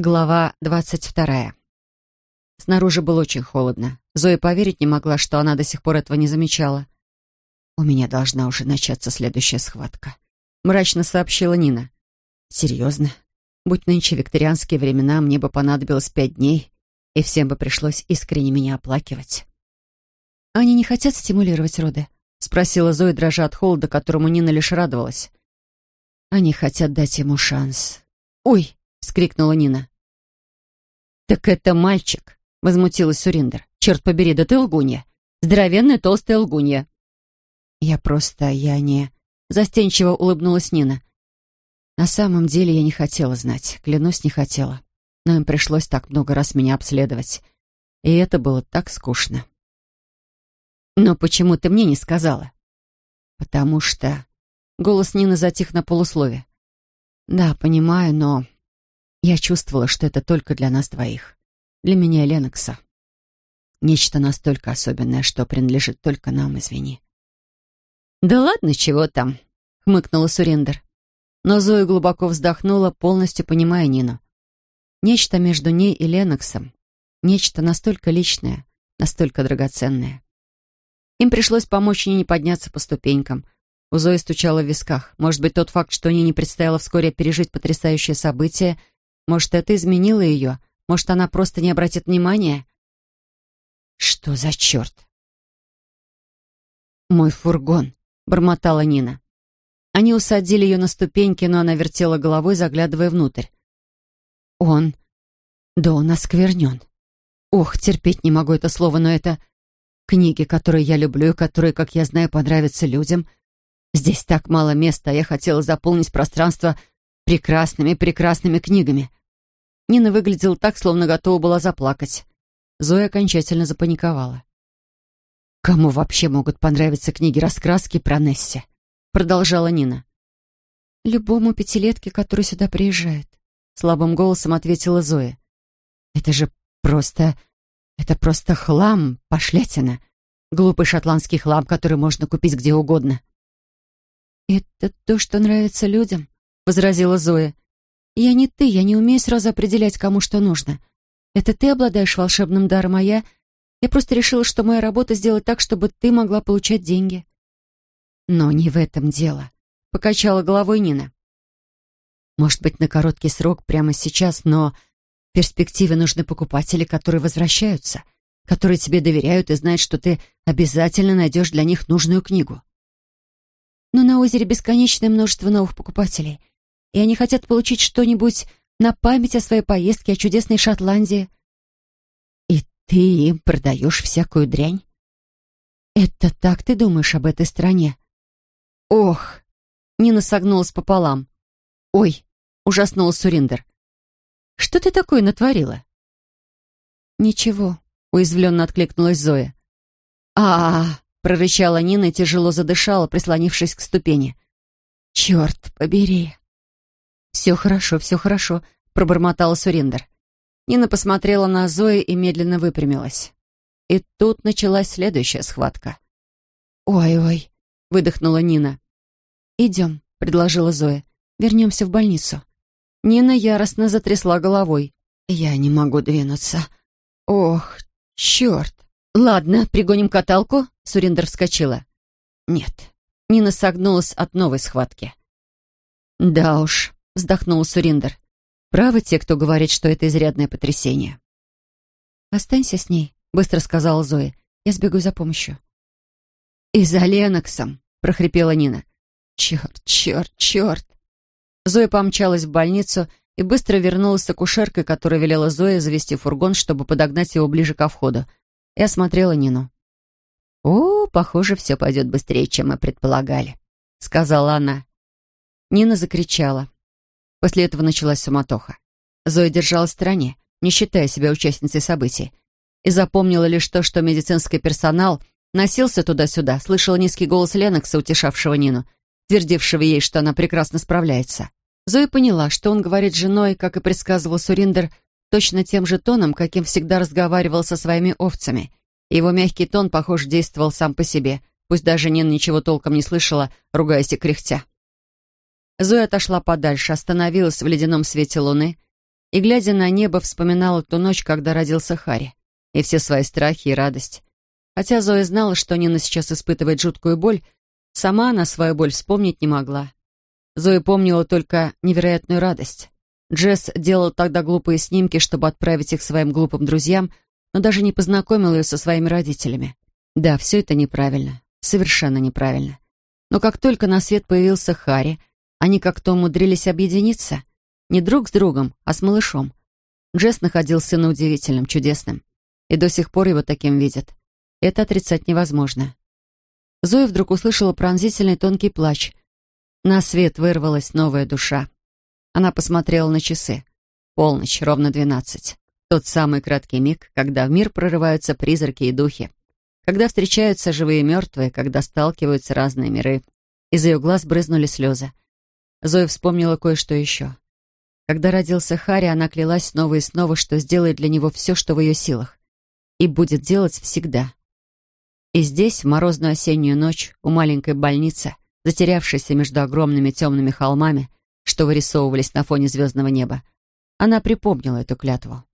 Глава двадцать вторая. Снаружи было очень холодно. Зоя поверить не могла, что она до сих пор этого не замечала. «У меня должна уже начаться следующая схватка», — мрачно сообщила Нина. «Серьезно? Будь нынче викторианские времена, мне бы понадобилось пять дней, и всем бы пришлось искренне меня оплакивать». «Они не хотят стимулировать роды?» — спросила Зоя, дрожа от холода, которому Нина лишь радовалась. «Они хотят дать ему шанс». «Ой!» — вскрикнула Нина. «Так это мальчик!» — возмутилась Суриндер. «Черт побери, да ты лгунья! Здоровенная толстая лгунья!» «Я просто... я не...» — застенчиво улыбнулась Нина. «На самом деле я не хотела знать, клянусь, не хотела. Но им пришлось так много раз меня обследовать. И это было так скучно». «Но почему ты мне не сказала?» «Потому что...» Голос Нины затих на полуслове. «Да, понимаю, но я чувствовала, что это только для нас двоих. Для меня и Ленокса. Нечто настолько особенное, что принадлежит только нам, извини. «Да ладно, чего там?» — хмыкнула Сурендер. Но Зоя глубоко вздохнула, полностью понимая Нину. Нечто между ней и Леноксом. Нечто настолько личное, настолько драгоценное. Им пришлось помочь Нине подняться по ступенькам. У Зои стучало в висках. Может быть, тот факт, что Нине предстояло вскоре пережить потрясающее событие — может, это изменило ее? Может, она просто не обратит внимания? Что за черт? «Мой фургон», — бормотала Нина. Они усадили ее на ступеньки, но она вертела головой, заглядывая внутрь. «Он... Да он осквернен. Ох, терпеть не могу это слово, но это... Книги, которые я люблю и которые, как я знаю, понравятся людям. Здесь так мало места, а я хотела заполнить пространство прекрасными-прекрасными книгами. Нина выглядела так, словно готова была заплакать. Зоя окончательно запаниковала. «Кому вообще могут понравиться книги-раскраски про Несси?» Продолжала Нина. «Любому пятилетке, который сюда приезжает», слабым голосом ответила Зоя. «Это же просто... это просто хлам, пошлятина. Глупый шотландский хлам, который можно купить где угодно». «Это то, что нравится людям», — возразила Зоя. Я не ты, я не умею сразу определять, кому что нужно. Это ты обладаешь волшебным даром, а я... Я просто решила, что моя работа сделать так, чтобы ты могла получать деньги. Но не в этом дело. Покачала головой Нина. Может быть, на короткий срок, прямо сейчас, но в перспективе нужны покупатели, которые возвращаются, которые тебе доверяют и знают, что ты обязательно найдешь для них нужную книгу. Но на озере бесконечное множество новых покупателей — и они хотят получить что-нибудь на память о своей поездке о чудесной Шотландии. И ты им продаешь всякую дрянь? Это так ты думаешь об этой стране? Ох! Нина согнулась пополам. Ой! Ужаснулась Суриндер. Что ты такое натворила? Ничего, уязвленно откликнулась Зоя. а, -а, -а прорычала Нина и тяжело задышала, прислонившись к ступени. «Черт побери!» «Все хорошо, все хорошо», — пробормотала Сурендер. Нина посмотрела на Зои и медленно выпрямилась. И тут началась следующая схватка. «Ой-ой», — выдохнула Нина. «Идем», — предложила Зоя. «Вернемся в больницу». Нина яростно затрясла головой. «Я не могу двинуться. Ох, черт!» «Ладно, пригоним каталку», — Сурендер вскочила. «Нет». Нина согнулась от новой схватки. «Да уж, вздохнул Суриндер. Правы те, кто говорит, что это изрядное потрясение. «Останься с ней», — быстро сказала Зоя. «Я сбегу за помощью». «И за Леноксом», — прохрипела Нина. «Черт, черт, черт!» Зоя помчалась в больницу и быстро вернулась с акушеркой, которая велела Зое завести фургон, чтобы подогнать его ближе ко входу, и осмотрела Нину. «О, похоже, все пойдет быстрее, чем мы предполагали», — сказала она. Нина закричала. После этого началась суматоха. Зоя держалась в стороне, не считая себя участницей событий, и запомнила лишь то, что медицинский персонал носился туда-сюда, слышала низкий голос Ленокса, утешавшего Нину, твердившего ей, что она прекрасно справляется. Зоя поняла, что он говорит с женой, как и предсказывал Суриндер, точно тем же тоном, каким всегда разговаривал со своими овцами. Его мягкий тон, похоже, действовал сам по себе, пусть даже Нина ничего толком не слышала, ругаясь и кряхтя. Зоя отошла подальше, остановилась в ледяном свете луны и, глядя на небо, вспоминала ту ночь, когда родился Харри, и все свои страхи и радость. Хотя Зоя знала, что Нина сейчас испытывает жуткую боль, сама она свою боль вспомнить не могла. Зоя помнила только невероятную радость. Джесс делал тогда глупые снимки, чтобы отправить их своим глупым друзьям, но даже не познакомил ее со своими родителями. Да, все это неправильно, совершенно неправильно. Но как только на свет появился Харри, они как-то умудрились объединиться. Не друг с другом, а с малышом. Джесс находил сына удивительным, чудесным. И до сих пор его таким видят. Это отрицать невозможно. Зоя вдруг услышала пронзительный тонкий плач. На свет вырвалась новая душа. Она посмотрела на часы. Полночь, ровно двенадцать. Тот самый краткий миг, когда в мир прорываются призраки и духи. Когда встречаются живые и мертвые, когда сталкиваются разные миры. Из ее глаз брызнули слезы. Зоя вспомнила кое-что еще. Когда родился Харри, она клялась снова и снова, что сделает для него все, что в ее силах. И будет делать всегда. И здесь, в морозную осеннюю ночь, у маленькой больницы, затерявшейся между огромными темными холмами, что вырисовывались на фоне звездного неба, она припомнила эту клятву.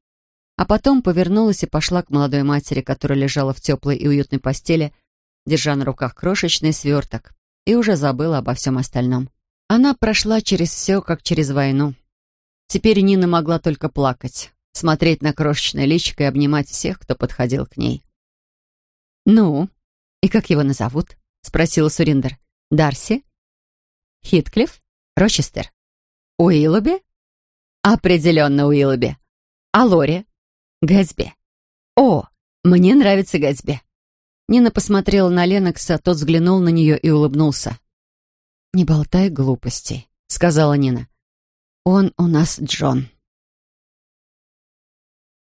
А потом повернулась и пошла к молодой матери, которая лежала в теплой и уютной постели, держа на руках крошечный сверток, и уже забыла обо всем остальном. Она прошла через все, как через войну. Теперь Нина могла только плакать, смотреть на крошечное личико и обнимать всех, кто подходил к ней. «Ну, и как его назовут?» — спросила Суриндер. «Дарси? Хитклифф? Рочестер? Уиллоби?» «Определенно Уиллоби. А Лори?» «Гэтсби. О, мне нравится Гэтсби». Нина посмотрела на Ленокса, тот взглянул на нее и улыбнулся. «Не болтай глупостей», — сказала Нина. «Он у нас Джон».